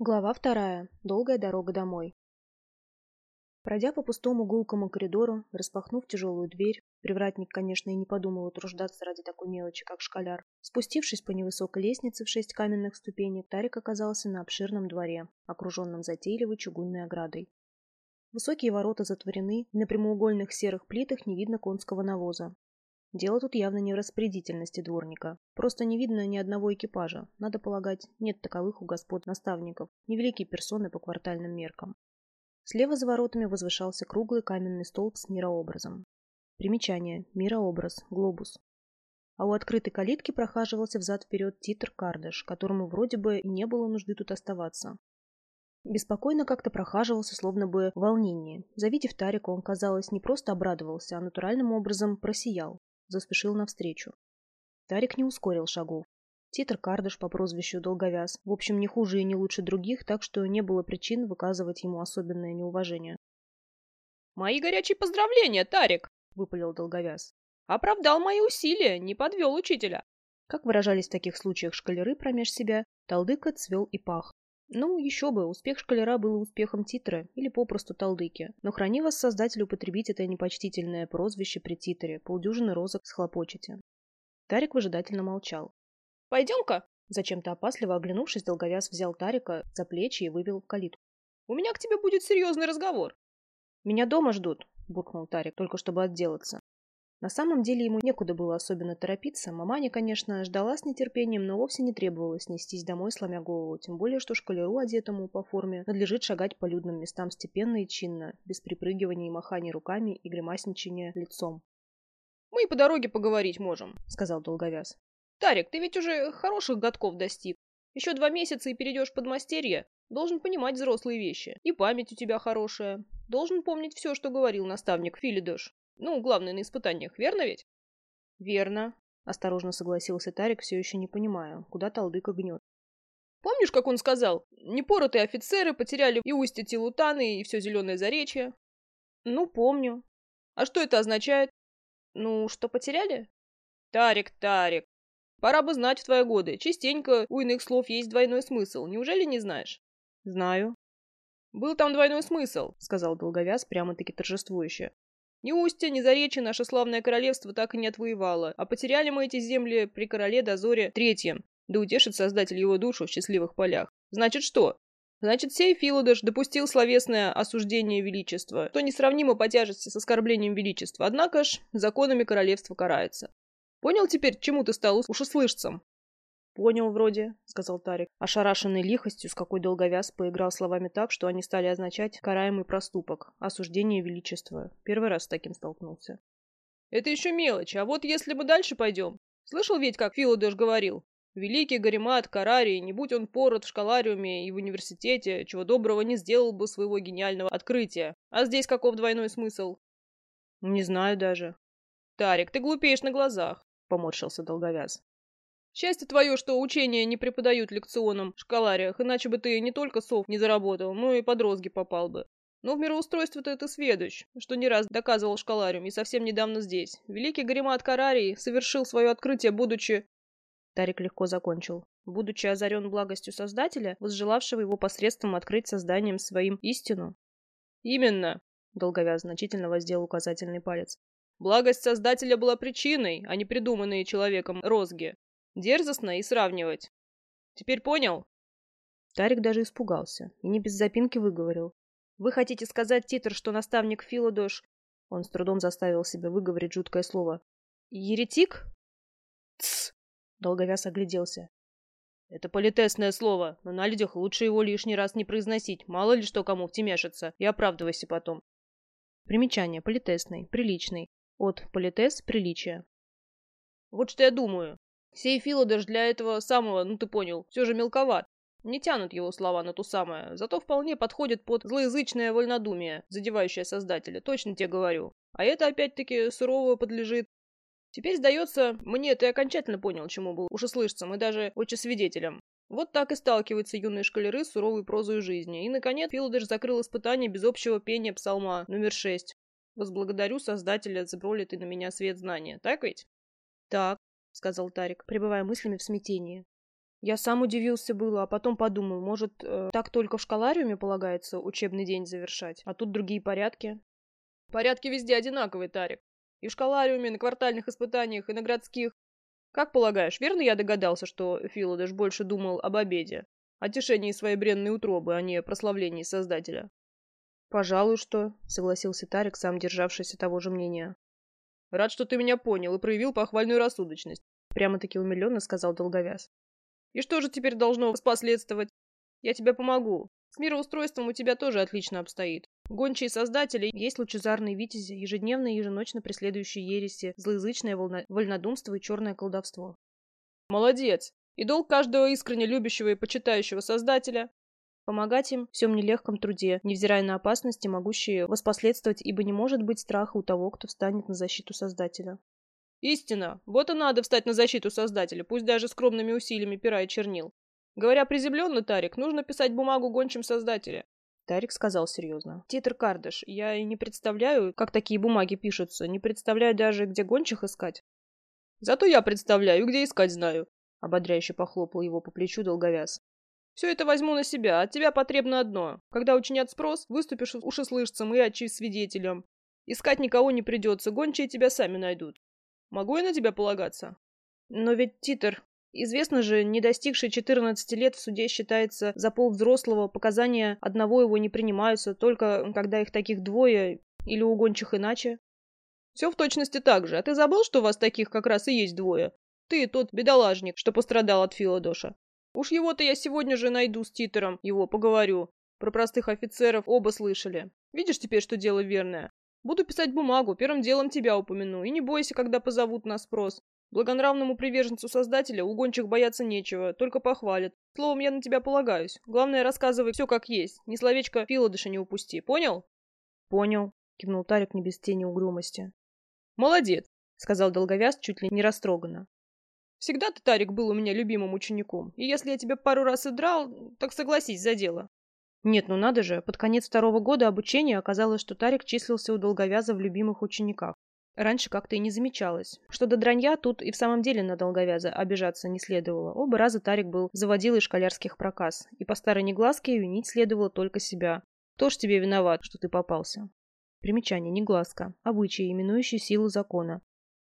Глава вторая. Долгая дорога домой. Пройдя по пустому гулкому коридору, распахнув тяжелую дверь, привратник, конечно, и не подумал утруждаться ради такой мелочи, как школяр. Спустившись по невысокой лестнице в шесть каменных ступенек, Тарик оказался на обширном дворе, окруженном затейливой чугунной оградой. Высокие ворота затворены, на прямоугольных серых плитах не видно конского навоза. Дело тут явно не в распорядительности дворника. Просто не видно ни одного экипажа. Надо полагать, нет таковых у господ наставников, невеликие персоны по квартальным меркам. Слева за воротами возвышался круглый каменный столб с мирообразом. Примечание. Мирообраз. Глобус. А у открытой калитки прохаживался взад-вперед Титр Кардаш, которому вроде бы не было нужды тут оставаться. Беспокойно как-то прохаживался, словно бы в волнении. Завидев Тарика, он, казалось, не просто обрадовался, а натуральным образом просиял заспешил навстречу. Тарик не ускорил шагов. Титр Кардыш по прозвищу Долговяз, в общем, не хуже и не лучше других, так что не было причин выказывать ему особенное неуважение. «Мои горячие поздравления, Тарик!» — выпалил Долговяз. «Оправдал мои усилия, не подвел учителя!» Как выражались в таких случаях шкалеры промеж себя, Талдыка цвел и пах. Ну, еще бы, успех шкалера был успехом титра или попросту талдыки. Но храни вас создатель употребить это непочтительное прозвище при титре, полдюжины розок схлопочете. Тарик выжидательно молчал. «Пойдем-ка!» Зачем-то опасливо оглянувшись, долговяз взял Тарика за плечи и вывел в калитку. «У меня к тебе будет серьезный разговор!» «Меня дома ждут!» – буркнул Тарик, только чтобы отделаться. На самом деле ему некуда было особенно торопиться. Маманя, конечно, ждала с нетерпением, но вовсе не требовалось нестись домой, сломя голову. Тем более, что шкалеру, одетому по форме, надлежит шагать по людным местам степенно и чинно, без припрыгивания и махания руками и гримасничания лицом. «Мы и по дороге поговорить можем», — сказал Долговяз. «Тарик, ты ведь уже хороших годков достиг. Еще два месяца и перейдешь под мастерье. Должен понимать взрослые вещи. И память у тебя хорошая. Должен помнить все, что говорил наставник Филидош. Ну, главное, на испытаниях, верно ведь? Верно, осторожно согласился Тарик, все еще не понимая, куда талдыка гнет. Помнишь, как он сказал? Непоротые офицеры потеряли и устье Тилутаны, и все зеленое заречье? Ну, помню. А что это означает? Ну, что потеряли? Тарик, Тарик. Пора бы знать в твои годы. Частенько у иных слов есть двойной смысл. Неужели не знаешь? Знаю. Был там двойной смысл, сказал долговяз прямо-таки торжествующе. Ни устья, ни заречья наше славное королевство так и не отвоевало, а потеряли мы эти земли при короле Дозоре Третьем, да утешит Создатель его душу в счастливых полях. Значит что? Значит, сей Филодыш допустил словесное осуждение величества, что несравнимо по тяжести с оскорблением величества, однако ж законами королевства карается. Понял теперь, чему ты стал ушеслышцем? «Понял вроде», — сказал Тарик, ошарашенный лихостью, с какой долговяз поиграл словами так, что они стали означать «караемый проступок», «осуждение величества». Первый раз с таким столкнулся. «Это еще мелочь, а вот если мы дальше пойдем. Слышал ведь, как Филодеш говорил? Великий Гаримат Карарий, не будь он пород в школариуме и в университете, чего доброго не сделал бы своего гениального открытия. А здесь каков двойной смысл?» «Не знаю даже». «Тарик, ты глупеешь на глазах», — поморщился долговяз. Счастье твое, что учения не преподают лекционам в школариях, иначе бы ты не только сов не заработал, но и под попал бы. Но в мироустройстве-то ты сведущ, что не раз доказывал школариум и совсем недавно здесь. Великий Гаримат Карарий совершил свое открытие, будучи... Тарик легко закончил. Будучи озарен благостью Создателя, возжелавшего его посредством открыть созданием своим истину. Именно, долговяз значительно воздел указательный палец. Благость Создателя была причиной, а не придуманные человеком розги. Дерзостно и сравнивать. Теперь понял? Тарик даже испугался и не без запинки выговорил. «Вы хотите сказать, Титр, что наставник Филодош...» Он с трудом заставил себя выговорить жуткое слово. «Еретик?» «Тсс!» Долговяз огляделся. «Это политесное слово, но на людях лучше его лишний раз не произносить. Мало ли что кому втемяшится. И оправдывайся потом». Примечание. Политесный. Приличный. От политес – приличие. «Вот что я думаю. Сей Филодеш для этого самого, ну ты понял, все же мелковат. Не тянут его слова на ту самое, зато вполне подходит под злоязычное вольнодумие, задевающее создателя, точно тебе говорю. А это опять-таки сурово подлежит. Теперь, сдается, мне ты окончательно понял, чему был ушеслышцем и даже свидетелем. Вот так и сталкиваются юные шкалеры с суровой прозой жизни. И, наконец, Филдеш закрыл испытание без общего пения псалма номер шесть. Возблагодарю Создателя за пролитый на меня свет знания. Так ведь? Так, сказал Тарик, пребывая мыслями в смятении. Я сам удивился было, а потом подумал, может, э, так только в школариуме полагается учебный день завершать, а тут другие порядки. Порядки везде одинаковые, Тарик. И в школариуме, и на квартальных испытаниях, и на городских. Как полагаешь, верно я догадался, что Филадеш больше думал об обеде, о тишении своей бренной утробы, а не прославлении Создателя? Пожалуй, что, согласился Тарик, сам державшийся того же мнения. Рад, что ты меня понял и проявил похвальную рассудочность. Прямо-таки умиленно сказал Долговяз. И что же теперь должно воспоследствовать? Я тебе помогу. С мироустройством у тебя тоже отлично обстоит. Гончие создатели есть лучезарные витязи, ежедневно и еженочно преследующие ереси, злоязычное волна... вольнодумство и черное колдовство. Молодец! И долг каждого искренне любящего и почитающего Создателя Помогать им в всем нелегком труде, невзирая на опасности, могущие воспоследствовать, ибо не может быть страха у того, кто встанет на защиту Создателя. Истина. Вот и надо встать на защиту Создателя, пусть даже скромными усилиями пера и чернил. Говоря приземленно, Тарик, нужно писать бумагу гончим Создателя. Тарик сказал серьезно. «Титр Кардаш, я и не представляю, как такие бумаги пишутся, не представляю даже, где гончих искать». «Зато я представляю, где искать знаю», — ободряюще похлопал его по плечу долговяз. Все это возьму на себя, от тебя потребно одно. Когда учинят спрос, выступишь ушеслышцем и отчи свидетелем. Искать никого не придется, гончие тебя сами найдут. Могу я на тебя полагаться? Но ведь Титр, известно же, не достигший 14 лет в суде считается за пол взрослого, показания одного его не принимаются, только когда их таких двое или у гончих иначе. Все в точности так же. А ты забыл, что у вас таких как раз и есть двое? Ты тот бедоложник, что пострадал от Филадоша. Уж его-то я сегодня же найду с Титером, его поговорю. Про простых офицеров оба слышали. Видишь теперь, что дело верное? Буду писать бумагу, первым делом тебя упомяну. И не бойся, когда позовут на спрос. Благонравному приверженцу Создателя угончих бояться нечего, только похвалят. Словом, я на тебя полагаюсь. Главное, рассказывай все как есть. Ни словечко Филадыша не упусти. Понял? Понял, кивнул Тарик не без тени угрюмости. Молодец, сказал долговяз чуть ли не растроганно. Всегда ты, Тарик, был у меня любимым учеником, и если я тебя пару раз и драл, так согласись за дело. Нет, ну надо же, под конец второго года обучения оказалось, что Тарик числился у долговяза в любимых учениках. Раньше как-то и не замечалось. Что до дранья, тут и в самом деле на долговяза обижаться не следовало. Оба раза Тарик был заводил из школярских проказ, и по старой негласке винить следовало только себя. Кто ж тебе виноват, что ты попался? Примечание, негласка. Обычай, именующий силу закона.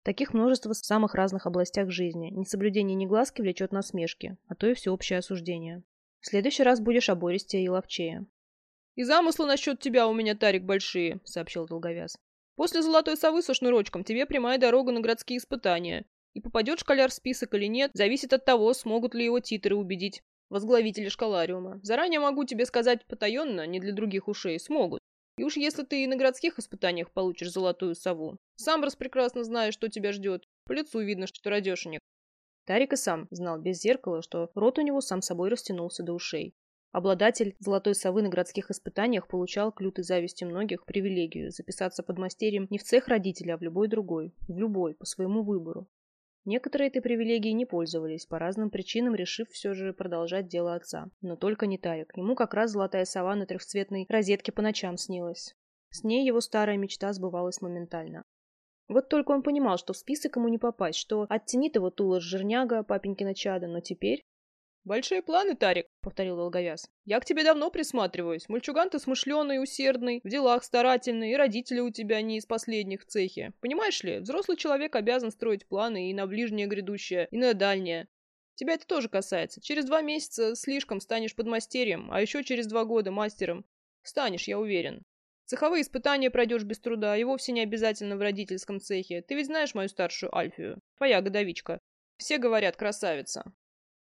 Таких множество в самых разных областях жизни. Несоблюдение негласки влечет насмешки, а то и всеобщее осуждение. В следующий раз будешь обористее и ловчее. «И замыслы насчет тебя у меня, Тарик, большие», — сообщил Долговяз. «После золотой совы со шнурочком тебе прямая дорога на городские испытания. И попадет школяр в список или нет, зависит от того, смогут ли его титры убедить возглавители школариума. Заранее могу тебе сказать потаенно, не для других ушей, смогут. И уж если ты и на городских испытаниях получишь золотую сову, сам раз прекрасно знаешь, что тебя ждет. По лицу видно, что ты радешенек. Тарик и сам знал без зеркала, что рот у него сам собой растянулся до ушей. Обладатель золотой совы на городских испытаниях получал к лютой зависти многих привилегию записаться под мастерием не в цех родителя, а в любой другой, в любой, по своему выбору. Некоторые этой привилегией не пользовались, по разным причинам решив все же продолжать дело отца. Но только не Тарик. Ему как раз золотая сова на трехцветной розетке по ночам снилась. С ней его старая мечта сбывалась моментально. Вот только он понимал, что в список ему не попасть, что оттенит его Тула жирняга, папенькина чада, но теперь... «Большие планы, Тарик», — повторил долговяз. «Я к тебе давно присматриваюсь. Мальчуган ты смышленый, усердный, в делах старательный, и родители у тебя не из последних в цехе. Понимаешь ли, взрослый человек обязан строить планы и на ближнее грядущее, и на дальнее. Тебя это тоже касается. Через два месяца слишком станешь подмастерьем, а еще через два года мастером. Станешь, я уверен. Цеховые испытания пройдешь без труда, и вовсе не обязательно в родительском цехе. Ты ведь знаешь мою старшую Альфию? Твоя годовичка. Все говорят, красавица.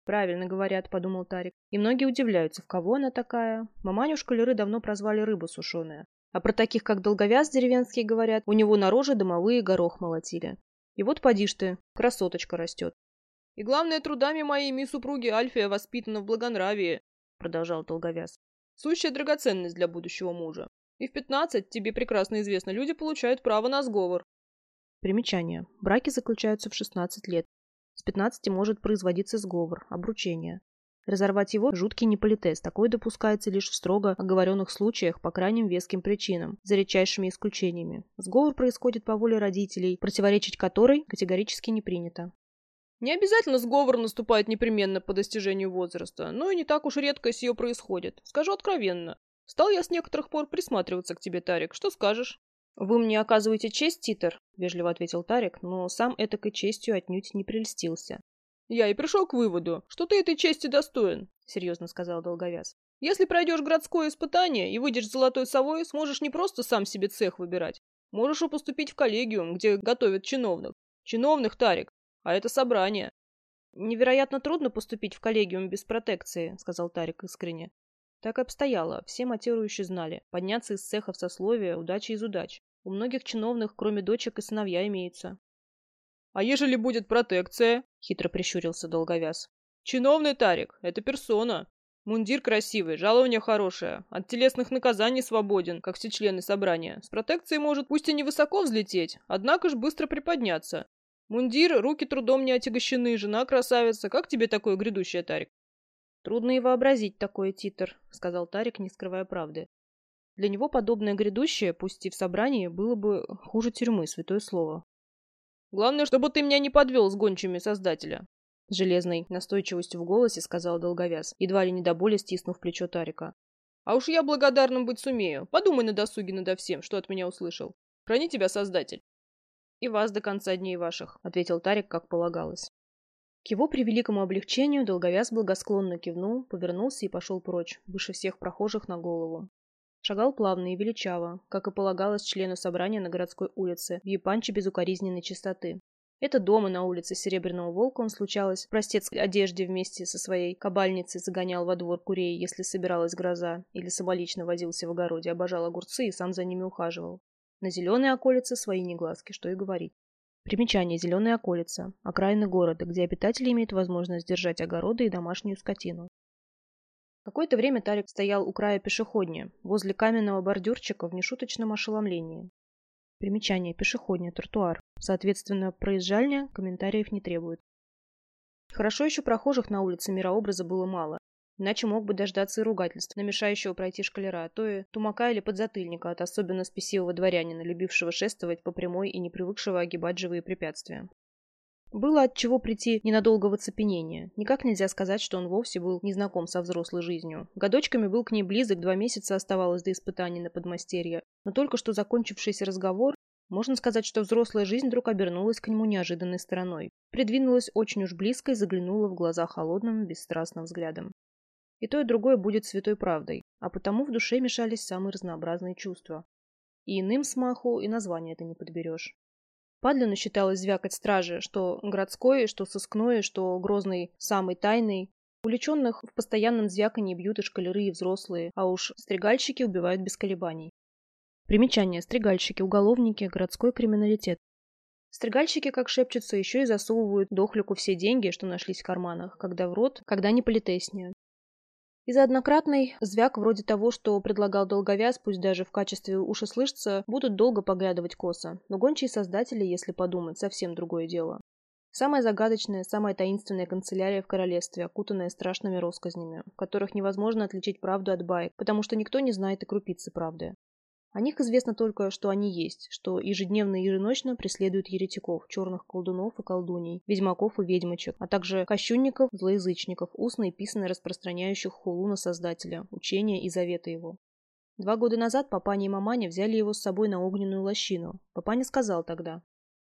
Правильно говорят, подумал Тарик. И многие удивляются, в кого она такая. Маманю шкалеры давно прозвали рыба сушеная. А про таких, как долговяз деревенские говорят, у него на роже домовые горох молотили. И вот поди ж ты, красоточка растет. И главное, трудами моими супруги Альфия воспитана в благонравии, продолжал долговяз. Сущая драгоценность для будущего мужа. И в 15, тебе прекрасно известно, люди получают право на сговор. Примечание. Браки заключаются в 16 лет. С 15 может производиться сговор, обручение. Разорвать его – жуткий неполитез. Такое допускается лишь в строго оговоренных случаях по крайним веским причинам, за редчайшими исключениями. Сговор происходит по воле родителей, противоречить которой категорически не принято. Не обязательно сговор наступает непременно по достижению возраста, но и не так уж редко с ее происходит. Скажу откровенно. Стал я с некоторых пор присматриваться к тебе, Тарик. Что скажешь? «Вы мне оказываете честь, Титер?» — вежливо ответил Тарик, но сам этакой честью отнюдь не прельстился. «Я и пришел к выводу, что ты этой чести достоин», — серьезно сказал Долговяз. «Если пройдешь городское испытание и выйдешь золотой совой, сможешь не просто сам себе цех выбирать. Можешь и поступить в коллегиум, где готовят чиновных. Чиновных, Тарик. А это собрание». «Невероятно трудно поступить в коллегиум без протекции», — сказал Тарик искренне. Так обстояло, все матерующие знали. Подняться из цеха в сословие – удача из удач. У многих чиновных, кроме дочек, и сыновья имеются. «А ежели будет протекция?» – хитро прищурился Долговяз. «Чиновный Тарик – это персона. Мундир красивый, жалование хорошее. От телесных наказаний свободен, как все члены собрания. С протекцией может пусть и невысоко взлететь, однако ж быстро приподняться. Мундир, руки трудом не отягощены, жена красавица. Как тебе такое грядущее, Тарик?» «Трудно и вообразить такое, Титр», — сказал Тарик, не скрывая правды. Для него подобное грядущее, пусть и в собрании, было бы хуже тюрьмы, святое слово. «Главное, чтобы ты меня не подвел с гончими Создателя», — с железной настойчивостью в голосе сказал Долговяз, едва ли не до боли стиснув плечо Тарика. «А уж я благодарным быть сумею. Подумай на досуге надо всем, что от меня услышал. Храни тебя, Создатель». «И вас до конца дней ваших», — ответил Тарик, как полагалось. К его превеликому облегчению долговяз благосклонно кивнул, повернулся и пошел прочь, выше всех прохожих на голову. Шагал плавно и величаво, как и полагалось члену собрания на городской улице, в япанче безукоризненной чистоты. Это дома на улице Серебряного Волка он, случалось, в простецкой одежде вместе со своей кабальницей загонял во двор курей, если собиралась гроза, или самолично возился в огороде, обожал огурцы и сам за ними ухаживал. На зеленой околице свои негласки, что и говорить. Примечание. Зеленая околица. Окраины города, где обитатели имеют возможность держать огороды и домашнюю скотину. Какое-то время Тарик стоял у края пешеходня, возле каменного бордюрчика в нешуточном ошеломлении. Примечание. Пешеходня, тротуар. Соответственно, проезжальня комментариев не требует. Хорошо еще прохожих на улице мирообраза было мало. Иначе мог бы дождаться и ругательств, намешающего пройти шкалера, а то и тумака или подзатыльника от особенно спесивого дворянина, любившего шествовать по прямой и не привыкшего огибать живые препятствия. Было от чего прийти ненадолго в оцепенение. Никак нельзя сказать, что он вовсе был незнаком со взрослой жизнью. Годочками был к ней близок, два месяца оставалось до испытаний на подмастерье. Но только что закончившийся разговор, можно сказать, что взрослая жизнь вдруг обернулась к нему неожиданной стороной. Придвинулась очень уж близко и заглянула в глаза холодным, бесстрастным взглядом. И то, и другое будет святой правдой, а потому в душе мешались самые разнообразные чувства. И иным смаху и название это не подберешь. Падлину считалось звякать стражи, что городской, что сыскной, что грозный, самый тайный. Увлеченных в постоянном звякании бьют и шкалеры, и взрослые, а уж стригальщики убивают без колебаний. Примечание. Стригальщики, уголовники, городской криминалитет. Стригальщики, как шепчутся, еще и засовывают дохлику все деньги, что нашлись в карманах, когда в рот, когда не политеснее. И за однократный звяк вроде того, что предлагал долговяз, пусть даже в качестве ушеслышца, будут долго поглядывать косо. Но гончие создатели, если подумать, совсем другое дело. Самая загадочная, самая таинственная канцелярия в королевстве, окутанная страшными россказнями, в которых невозможно отличить правду от баек, потому что никто не знает и крупицы правды. О них известно только, что они есть, что ежедневно и еженочно преследуют еретиков, черных колдунов и колдуней, ведьмаков и ведьмочек, а также кощунников, злоязычников, устно и писано распространяющих хулу на Создателя, учения и заветы его. Два года назад папаня и маманя взяли его с собой на огненную лощину. Папаня сказал тогда.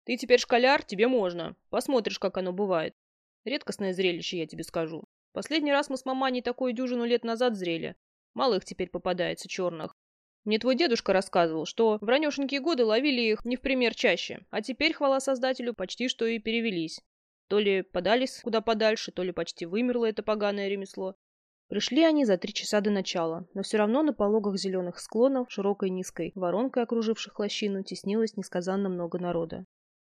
«Ты теперь школяр, тебе можно. Посмотришь, как оно бывает. Редкостное зрелище, я тебе скажу. Последний раз мы с маманей такую дюжину лет назад зрели. Мало их теперь попадается черных. Мне твой дедушка рассказывал, что в ранешенькие годы ловили их не в пример чаще, а теперь, хвала создателю, почти что и перевелись. То ли подались куда подальше, то ли почти вымерло это поганое ремесло. Пришли они за три часа до начала, но все равно на пологах зеленых склонов, широкой низкой воронкой, окруживших лощину, теснилось несказанно много народа.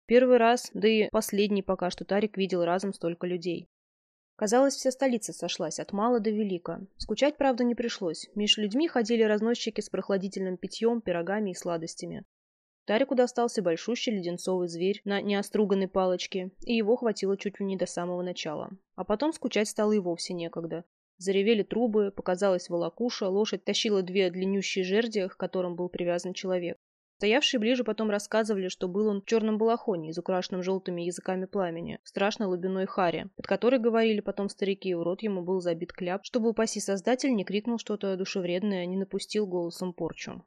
Первый раз, да и последний пока что Тарик видел разом столько людей. Казалось, вся столица сошлась от мала до велика. Скучать, правда, не пришлось. Меж людьми ходили разносчики с прохладительным питьем, пирогами и сладостями. Тарику достался большущий леденцовый зверь на неоструганной палочке, и его хватило чуть ли не до самого начала. А потом скучать стало и вовсе некогда. Заревели трубы, показалась волокуша, лошадь тащила две длиннющие жерди, к которым был привязан человек. Стоявшие ближе потом рассказывали, что был он в черном балахоне, из украшенном желтыми языками пламени, страшной лубиной харе, под которой, говорили потом старики, в рот ему был забит кляп, чтобы, упаси создатель, не крикнул что-то душевредное, не напустил голосом порчу.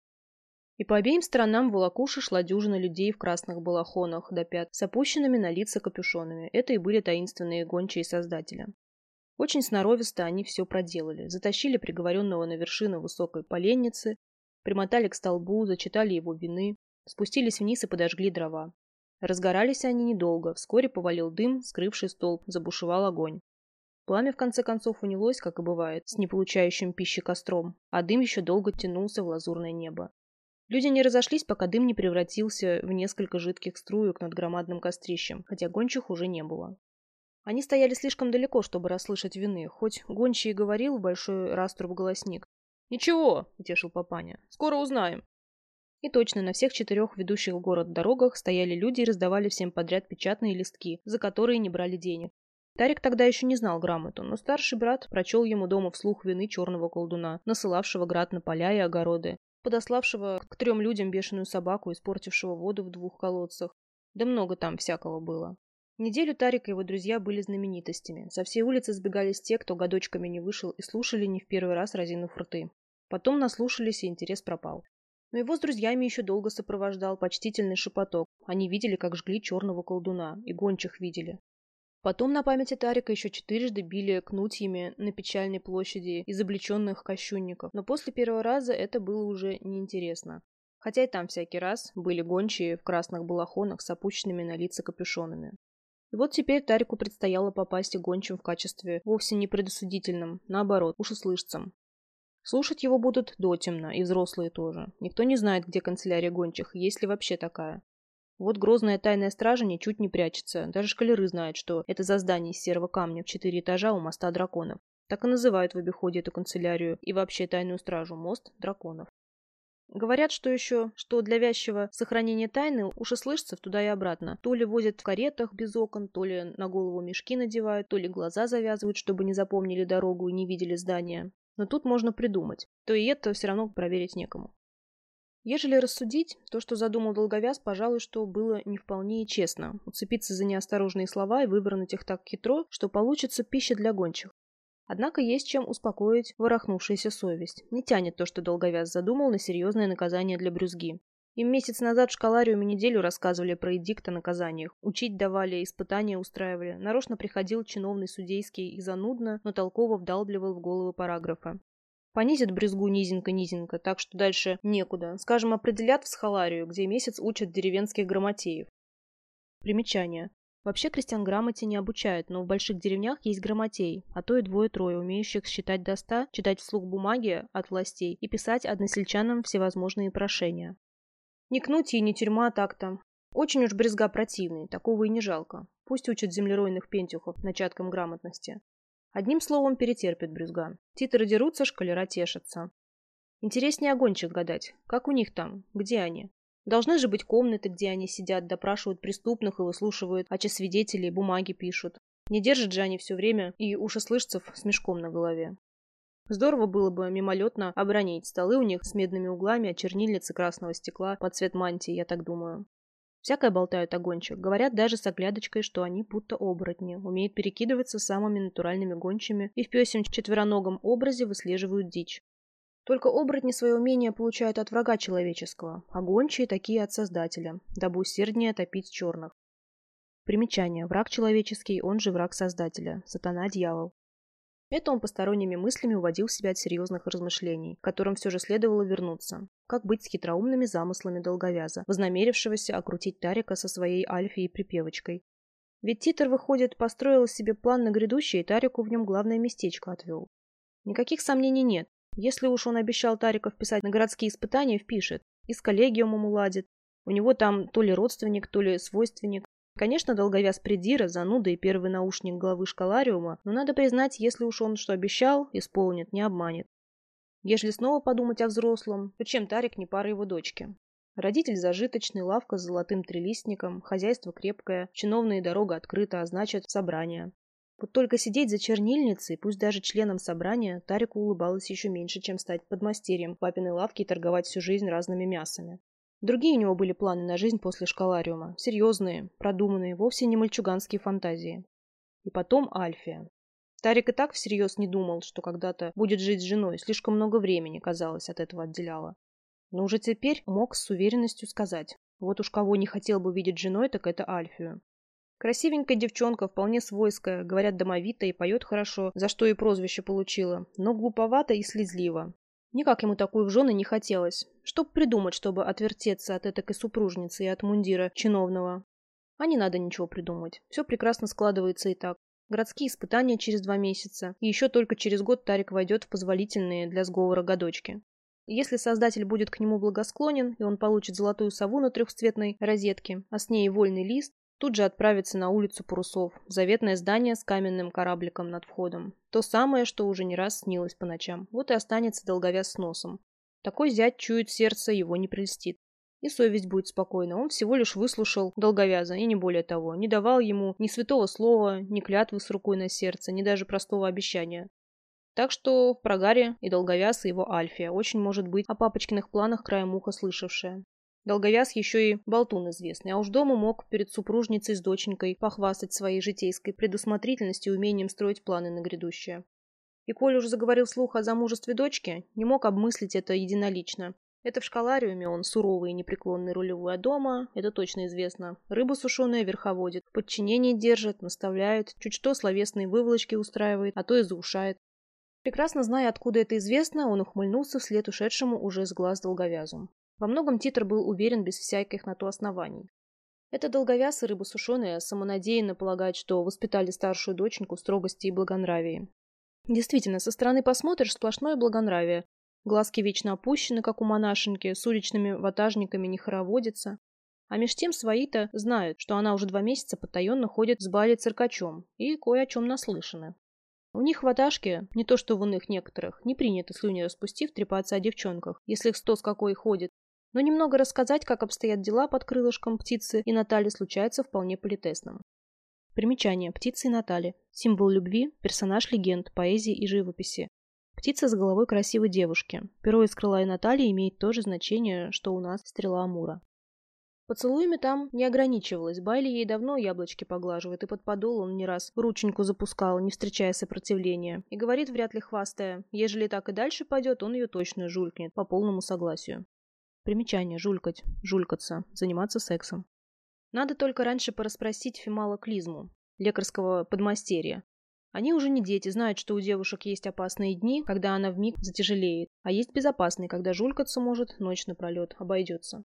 И по обеим сторонам волокуши шла дюжина людей в красных балахонах до пят, с опущенными на лица капюшонами. Это и были таинственные гончие создателя. Очень сноровисто они все проделали. Затащили приговоренного на вершину высокой поленницы, примотали к столбу, зачитали его вины, спустились вниз и подожгли дрова. Разгорались они недолго, вскоре повалил дым, скрывший столб, забушевал огонь. Пламя в конце концов унялось, как и бывает, с неполучающим пищи костром, а дым еще долго тянулся в лазурное небо. Люди не разошлись, пока дым не превратился в несколько жидких струек над громадным кострищем, хотя гончих уже не было. Они стояли слишком далеко, чтобы расслышать вины, хоть гончий и говорил в большой раструб голосник, «Ничего», — утешил папаня, — «скоро узнаем». И точно, на всех четырех ведущих в город дорогах стояли люди и раздавали всем подряд печатные листки, за которые не брали денег. Тарик тогда еще не знал грамоту, но старший брат прочел ему дома вслух вины черного колдуна, насылавшего град на поля и огороды, подославшего к трем людям бешеную собаку, испортившего воду в двух колодцах. Да много там всякого было. Неделю Тарик и его друзья были знаменитостями. Со всей улицы сбегались те, кто годочками не вышел, и слушали не в первый раз разинув рты. Потом наслушались, и интерес пропал. Но его с друзьями еще долго сопровождал почтительный шепоток. Они видели, как жгли черного колдуна, и гончих видели. Потом на памяти Тарика еще четырежды били кнутьями на печальной площади изобличенных кощунников, но после первого раза это было уже неинтересно. Хотя и там всякий раз были гончие в красных балахонах с опущенными на лица капюшонами. И вот теперь Тарику предстояло попасть и гончим в качестве вовсе не предосудительным, наоборот, ушеслышцам. Слушать его будут дотемно, и взрослые тоже. Никто не знает, где канцелярия гончих, есть ли вообще такая. Вот грозная тайная стража ничуть не прячется. Даже шкалеры знают, что это за здание из серого камня в четыре этажа у моста драконов. Так и называют в обиходе эту канцелярию и вообще тайную стражу мост драконов. Говорят, что еще, что для вязчего сохранения тайны уши слышцев туда и обратно. То ли возят в каретах без окон, то ли на голову мешки надевают, то ли глаза завязывают, чтобы не запомнили дорогу и не видели здания. Но тут можно придумать. То и это все равно проверить некому. Ежели рассудить, то, что задумал долговяз, пожалуй, что было не вполне честно. Уцепиться за неосторожные слова и вывернуть их так хитро, что получится пища для гончих. Однако есть чем успокоить ворохнувшуюся совесть. Не тянет то, что долговяз задумал на серьезное наказание для брюзги. Им месяц назад в школариуме неделю рассказывали про эдикт о наказаниях. Учить давали, испытания устраивали. Нарочно приходил чиновный судейский и занудно, но толково вдалбливал в головы параграфа. Понизят брюзгу низенько-низенько, так что дальше некуда. Скажем, определят в схоларию, где месяц учат деревенских грамотеев. Примечание. Вообще крестьян грамоте не обучают, но в больших деревнях есть грамотей, а то и двое-трое, умеющих считать до ста, читать вслух бумаги от властей и писать односельчанам всевозможные прошения. Не кнуть и не тюрьма так-то. Очень уж брезга противный, такого и не жалко. Пусть учат землеройных пентюхов начаткам грамотности. Одним словом, перетерпит брюзга. Титры дерутся, шкалера тешатся. Интереснее огончик гадать. Как у них там? Где они? Должны же быть комнаты, где они сидят, допрашивают преступных и выслушивают, а че свидетелей, бумаги пишут. Не держат же они все время и ушеслышцев с мешком на голове. Здорово было бы мимолетно обронить столы у них с медными углами, а чернильницы красного стекла под цвет мантии, я так думаю. Всякое болтают о гончих. Говорят даже с оглядочкой, что они будто оборотни, умеют перекидываться самыми натуральными гончими и в песем четвероногом образе выслеживают дичь. Только оборотни свое умение получают от врага человеческого, а гончие такие от Создателя, дабы усерднее топить черных. Примечание. Враг человеческий, он же враг Создателя. Сатана-дьявол. Это он посторонними мыслями уводил себя от серьезных размышлений, к которым все же следовало вернуться. Как быть с хитроумными замыслами долговяза, вознамерившегося окрутить Тарика со своей Альфией припевочкой. Ведь Титр, выходит, построил себе план на грядущее, и Тарику в нем главное местечко отвел. Никаких сомнений нет. Если уж он обещал Тариков писать на городские испытания, впишет. И с коллегиумом уладит. У него там то ли родственник, то ли свойственник. Конечно, долговяз придира, зануда и первый наушник главы школариума, но надо признать, если уж он что обещал, исполнит, не обманет. Если снова подумать о взрослом, то чем Тарик не пара его дочки? Родитель зажиточный, лавка с золотым трилистником, хозяйство крепкое, чиновная дорога открыта, а значит, собрание. Вот только сидеть за чернильницей, пусть даже членом собрания, Тарику улыбалось еще меньше, чем стать подмастерьем папиной лавки и торговать всю жизнь разными мясами. Другие у него были планы на жизнь после школариума. Серьезные, продуманные, вовсе не мальчуганские фантазии. И потом Альфия. Тарик и так всерьез не думал, что когда-то будет жить с женой. Слишком много времени, казалось, от этого отделяло. Но уже теперь мог с уверенностью сказать. Вот уж кого не хотел бы видеть женой, так это Альфию. Красивенькая девчонка, вполне свойская, говорят, домовитая и поет хорошо, за что и прозвище получила, но глуповато и слезливо. Никак ему такую в жены не хотелось. Чтоб придумать, чтобы отвертеться от этой супружницы и от мундира чиновного. А не надо ничего придумать. Все прекрасно складывается и так. Городские испытания через два месяца. И еще только через год Тарик войдет в позволительные для сговора годочки. Если создатель будет к нему благосклонен, и он получит золотую сову на трехцветной розетке, а с ней вольный лист, Тут же отправиться на улицу Парусов, заветное здание с каменным корабликом над входом. То самое, что уже не раз снилось по ночам. Вот и останется долговяз с носом. Такой зять чует сердце, его не прельстит. И совесть будет спокойна. Он всего лишь выслушал долговяза, и не более того. Не давал ему ни святого слова, ни клятвы с рукой на сердце, ни даже простого обещания. Так что в прогаре и долговяз, и его Альфия очень может быть о папочкиных планах краем уха слышавшая. Долговяз еще и болтун известный, а уж дома мог перед супружницей с доченькой похвастать своей житейской предусмотрительностью и умением строить планы на грядущее. И коль уж заговорил слух о замужестве дочки, не мог обмыслить это единолично. Это в школариуме он суровый и непреклонный рулевой, а дома, это точно известно, рыба сушеная верховодит, в подчинении держит, наставляет, чуть что словесные выволочки устраивает, а то и заушает. Прекрасно зная, откуда это известно, он ухмыльнулся вслед ушедшему уже с глаз долговязу. Во многом Титр был уверен без всяких на то оснований. Это долговяз и сушеная самонадеянно полагает, что воспитали старшую доченьку строгости и благонравии. Действительно, со стороны посмотришь сплошное благонравие. Глазки вечно опущены, как у монашеньки, с уличными ватажниками не хороводится. А меж тем свои-то знают, что она уже два месяца потаенно ходит с Бали циркачом и кое о чем наслышаны. У них в не то что в иных некоторых, не принято слюни распустив трепаться о девчонках, если их сто с какой ходит, но немного рассказать, как обстоят дела под крылышком птицы и Натали случается вполне политесным. Примечание. Птица и Натали. Символ любви, персонаж легенд, поэзии и живописи. Птица с головой красивой девушки. Перо из крыла и Натали имеет то же значение, что у нас стрела Амура. Поцелуями там не ограничивалась. Байли ей давно яблочки поглаживает, и под подол он не раз рученьку запускал, не встречая сопротивления. И говорит, вряд ли хвастая, ежели так и дальше пойдет, он ее точно жулькнет, по полному согласию. Примечание. Жулькать. Жулькаться. Заниматься сексом. Надо только раньше порасспросить Фимала Клизму, лекарского подмастерья. Они уже не дети, знают, что у девушек есть опасные дни, когда она вмиг затяжелеет, а есть безопасные, когда жулькаться может ночь напролет, обойдется.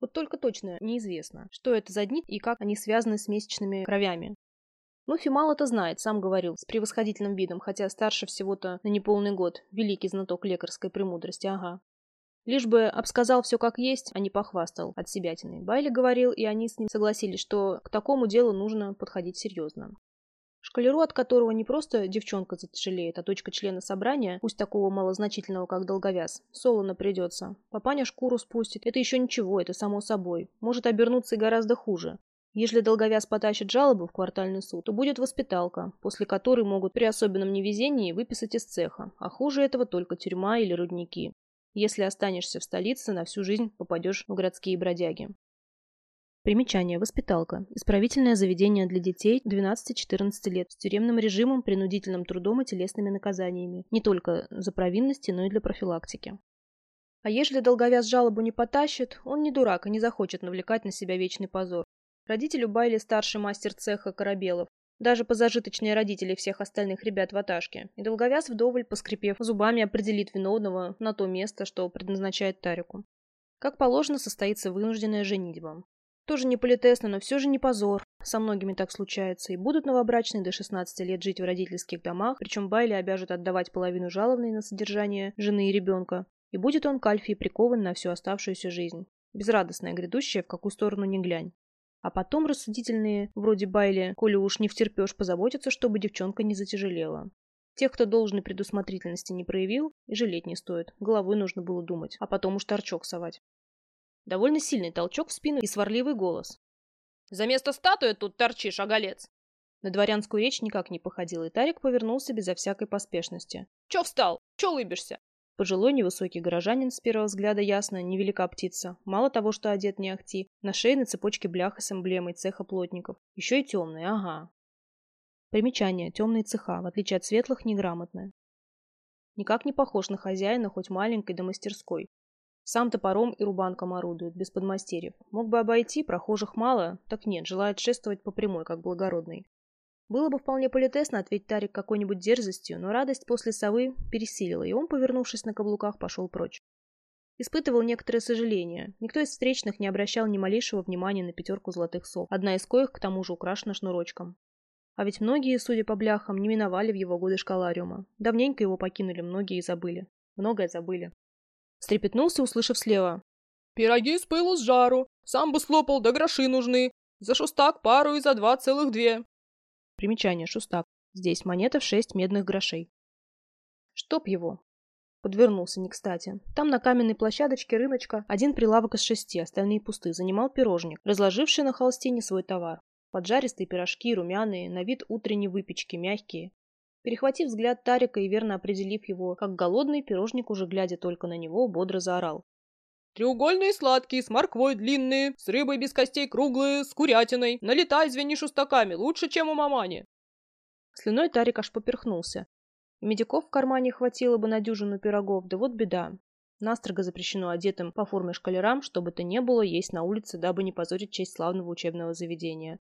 Вот только точно неизвестно, что это за дни и как они связаны с месячными кровями. Ну, Фимал это знает, сам говорил, с превосходительным видом, хотя старше всего-то на неполный год, великий знаток лекарской премудрости, ага. Лишь бы обсказал все как есть, а не похвастал от себятины. Байли говорил, и они с ним согласились, что к такому делу нужно подходить серьезно. Шкалеру, от которого не просто девчонка затяжелеет, а точка члена собрания, пусть такого малозначительного, как долговяз, солоно придется. Папаня шкуру спустит. Это еще ничего, это само собой. Может обернуться и гораздо хуже. Если долговяз потащит жалобу в квартальный суд, то будет воспиталка, после которой могут при особенном невезении выписать из цеха, а хуже этого только тюрьма или рудники. Если останешься в столице, на всю жизнь попадешь в городские бродяги. Примечание. Воспиталка. Исправительное заведение для детей 12-14 лет с тюремным режимом, принудительным трудом и телесными наказаниями. Не только за провинности, но и для профилактики. А ежели долговяз жалобу не потащит, он не дурак и не захочет навлекать на себя вечный позор. Родители Байли старший мастер цеха Корабелов, даже позажиточные родители всех остальных ребят в Аташке. И долговяз вдоволь, поскрипев зубами, определит виновного на то место, что предназначает Тарику. Как положено, состоится вынужденная женитьба. Тоже не политесно, но все же не позор. Со многими так случается. И будут новобрачные до 16 лет жить в родительских домах, причем Байли обяжут отдавать половину жалованной на содержание жены и ребенка. И будет он к Альфии прикован на всю оставшуюся жизнь. Безрадостная грядущая, в какую сторону ни глянь. А потом рассудительные, вроде Байли, коли уж не втерпешь, позаботиться, чтобы девчонка не затяжелела. Тех, кто должной предусмотрительности не проявил, и жалеть не стоит. Головой нужно было думать, а потом уж торчок совать. Довольно сильный толчок в спину и сварливый голос. «За место статуи тут торчишь, оголец!» На дворянскую речь никак не походил, и Тарик повернулся безо всякой поспешности. «Чё встал? Чё улыбишься?» Пожилой невысокий горожанин, с первого взгляда ясно, невелика птица. Мало того, что одет не ахти, на шее на цепочке бляха с эмблемой цеха плотников. Еще и темный, ага. Примечание. Темные цеха, в отличие от светлых, неграмотные. Никак не похож на хозяина, хоть маленькой до мастерской. Сам топором и рубанком орудует, без подмастерьев. Мог бы обойти, прохожих мало, так нет, желает шествовать по прямой, как благородный. Было бы вполне политесно ответить Тарик какой-нибудь дерзостью, но радость после совы пересилила, и он, повернувшись на каблуках, пошел прочь. Испытывал некоторое сожаление. Никто из встречных не обращал ни малейшего внимания на пятерку золотых сов, одна из коих, к тому же, украшена шнурочком. А ведь многие, судя по бляхам, не миновали в его годы школариума. Давненько его покинули, многие и забыли. Многое забыли. Стрепетнулся, услышав слева. «Пироги с пылу с жару. Сам бы слопал, да гроши нужны. За шустак пару и за два целых две. Примечание. Шустак. Здесь монета в шесть медных грошей. Чтоб его. Подвернулся не кстати. Там на каменной площадочке рыночка один прилавок из шести, остальные пусты, занимал пирожник, разложивший на холстине свой товар. Поджаристые пирожки, румяные, на вид утренней выпечки, мягкие. Перехватив взгляд Тарика и верно определив его, как голодный, пирожник, уже глядя только на него, бодро заорал. Треугольные сладкие, с морквой длинные, с рыбой без костей круглые, с курятиной. Налетай, звени шустаками, лучше, чем у мамани. Слюной Тарик аж поперхнулся. Медиков в кармане хватило бы на дюжину пирогов, да вот беда. Настрого запрещено одетым по форме шкалерам, чтобы то не было есть на улице, дабы не позорить честь славного учебного заведения.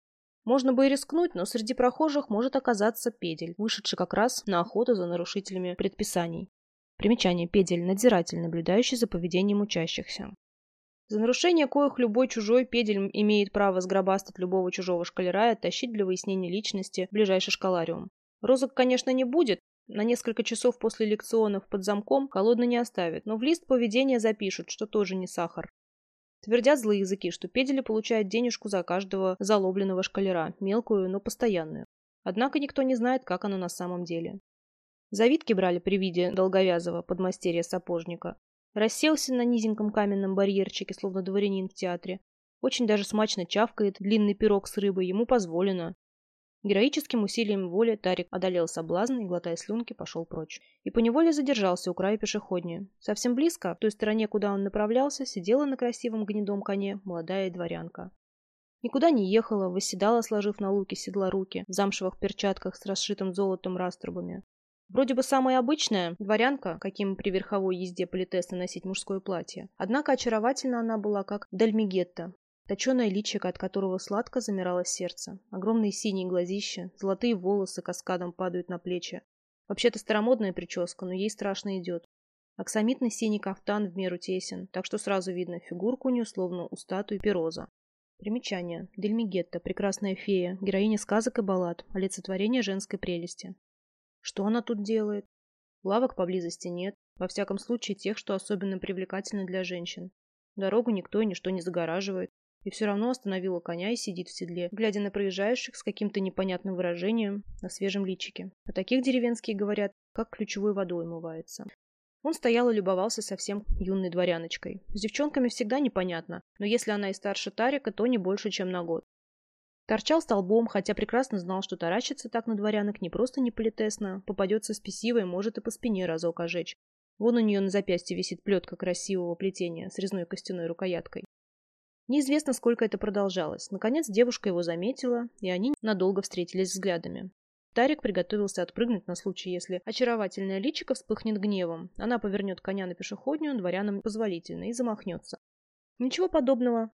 Можно бы и рискнуть, но среди прохожих может оказаться педель, вышедший как раз на охоту за нарушителями предписаний. Примечание. Педель. Надзиратель, наблюдающий за поведением учащихся. За нарушение коих любой чужой педель имеет право сгробастать любого чужого шкалера и оттащить для выяснения личности в ближайший школариум. Розок, конечно, не будет, на несколько часов после лекционов под замком холодно не оставят, но в лист поведения запишут, что тоже не сахар. Твердят злые языки, что педели получают денежку за каждого залобленного шкалера, мелкую, но постоянную. Однако никто не знает, как оно на самом деле. Завидки брали при виде долговязого подмастерья сапожника. Расселся на низеньком каменном барьерчике, словно дворянин в театре. Очень даже смачно чавкает, длинный пирог с рыбой ему позволено. Героическим усилием воли Тарик одолел соблазн и, глотая слюнки, пошел прочь. И поневоле задержался у края пешеходни. Совсем близко, в той стороне, куда он направлялся, сидела на красивом гнедом коне молодая дворянка. Никуда не ехала, восседала, сложив на луке седла руки, в замшевых перчатках с расшитым золотом раструбами. Вроде бы самая обычная дворянка, каким при верховой езде политеса носить мужское платье. Однако очаровательна она была, как дальмигетта, точеное личико, от которого сладко замирало сердце. Огромные синие глазища, золотые волосы каскадом падают на плечи. Вообще-то старомодная прическа, но ей страшно идет. Аксамитный синий кафтан в меру тесен, так что сразу видно фигурку у нее словно у статуи Пироза. Примечание. Дельмигетта, прекрасная фея, героиня сказок и баллад, олицетворение женской прелести. Что она тут делает? Лавок поблизости нет, во всяком случае тех, что особенно привлекательны для женщин. Дорогу никто и ничто не загораживает. И все равно остановила коня и сидит в седле, глядя на проезжающих с каким-то непонятным выражением на свежем личике. А таких деревенские говорят, как ключевой водой умывается. Он стоял и любовался совсем юной дворяночкой. С девчонками всегда непонятно, но если она и старше Тарика, то не больше, чем на год. Торчал столбом, хотя прекрасно знал, что таращиться так на дворянок не просто не политесно, попадется спесивой, может и по спине разок ожечь. Вон у нее на запястье висит плетка красивого плетения с резной костяной рукояткой. Неизвестно, сколько это продолжалось. Наконец девушка его заметила, и они надолго встретились взглядами. Тарик приготовился отпрыгнуть на случай, если очаровательная личико вспыхнет гневом. Она повернет коня на пешеходнюю, дворянам позволительно, и замахнется. Ничего подобного.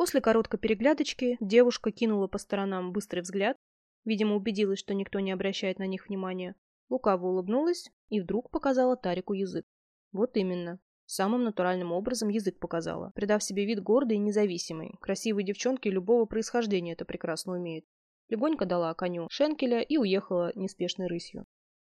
После короткой переглядочки девушка кинула по сторонам быстрый взгляд, видимо, убедилась, что никто не обращает на них внимания, лукаво улыбнулась и вдруг показала Тарику язык. Вот именно. Самым натуральным образом язык показала, придав себе вид гордый и независимый. Красивые девчонки любого происхождения это прекрасно умеют. Легонько дала коню шенкеля и уехала неспешной рысью.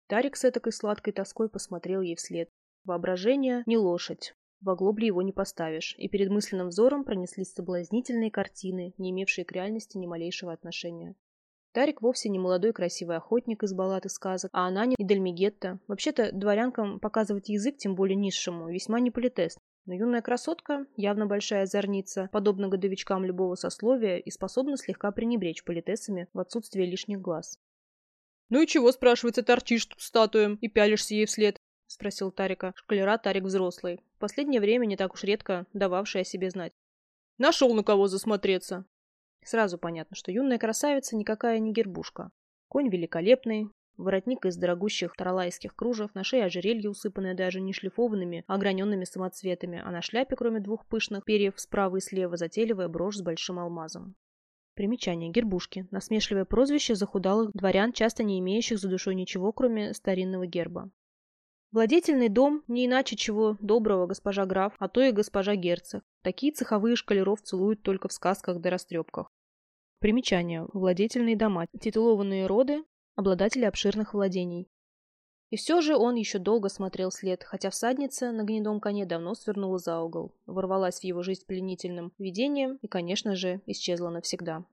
Тарик с этакой сладкой тоской посмотрел ей вслед. Воображение не лошадь, в оглобле его не поставишь, и перед мысленным взором пронеслись соблазнительные картины, не имевшие к реальности ни малейшего отношения. Тарик вовсе не молодой красивый охотник из баллад и сказок, а она не Дельмигетта. Вообще-то дворянкам показывать язык, тем более низшему, весьма не политест. Но юная красотка, явно большая озорница, подобно годовичкам любого сословия, и способна слегка пренебречь политесами в отсутствие лишних глаз. «Ну и чего, спрашивается, торчишь тут статуем и пялишься ей вслед? спросил Тарика. Шкалера Тарик взрослый. В последнее время не так уж редко дававший о себе знать. «Нашел на кого засмотреться!» Сразу понятно, что юная красавица никакая не гербушка. Конь великолепный, воротник из дорогущих таралайских кружев, на шее ожерелье, усыпанное даже не шлифованными, а ограненными самоцветами, а на шляпе, кроме двух пышных перьев справа и слева, затейливая брошь с большим алмазом. Примечание. Гербушки. Насмешливое прозвище захудалых дворян, часто не имеющих за душой ничего, кроме старинного герба. Владетельный дом, не иначе чего доброго госпожа граф, а то и госпожа герцог. Такие цеховые шкалеров целуют только в сказках да растрепках. Примечание. Владетельные дома. Титулованные роды, обладатели обширных владений. И все же он еще долго смотрел след, хотя всадница на гнедом коне давно свернула за угол, ворвалась в его жизнь пленительным видением и, конечно же, исчезла навсегда.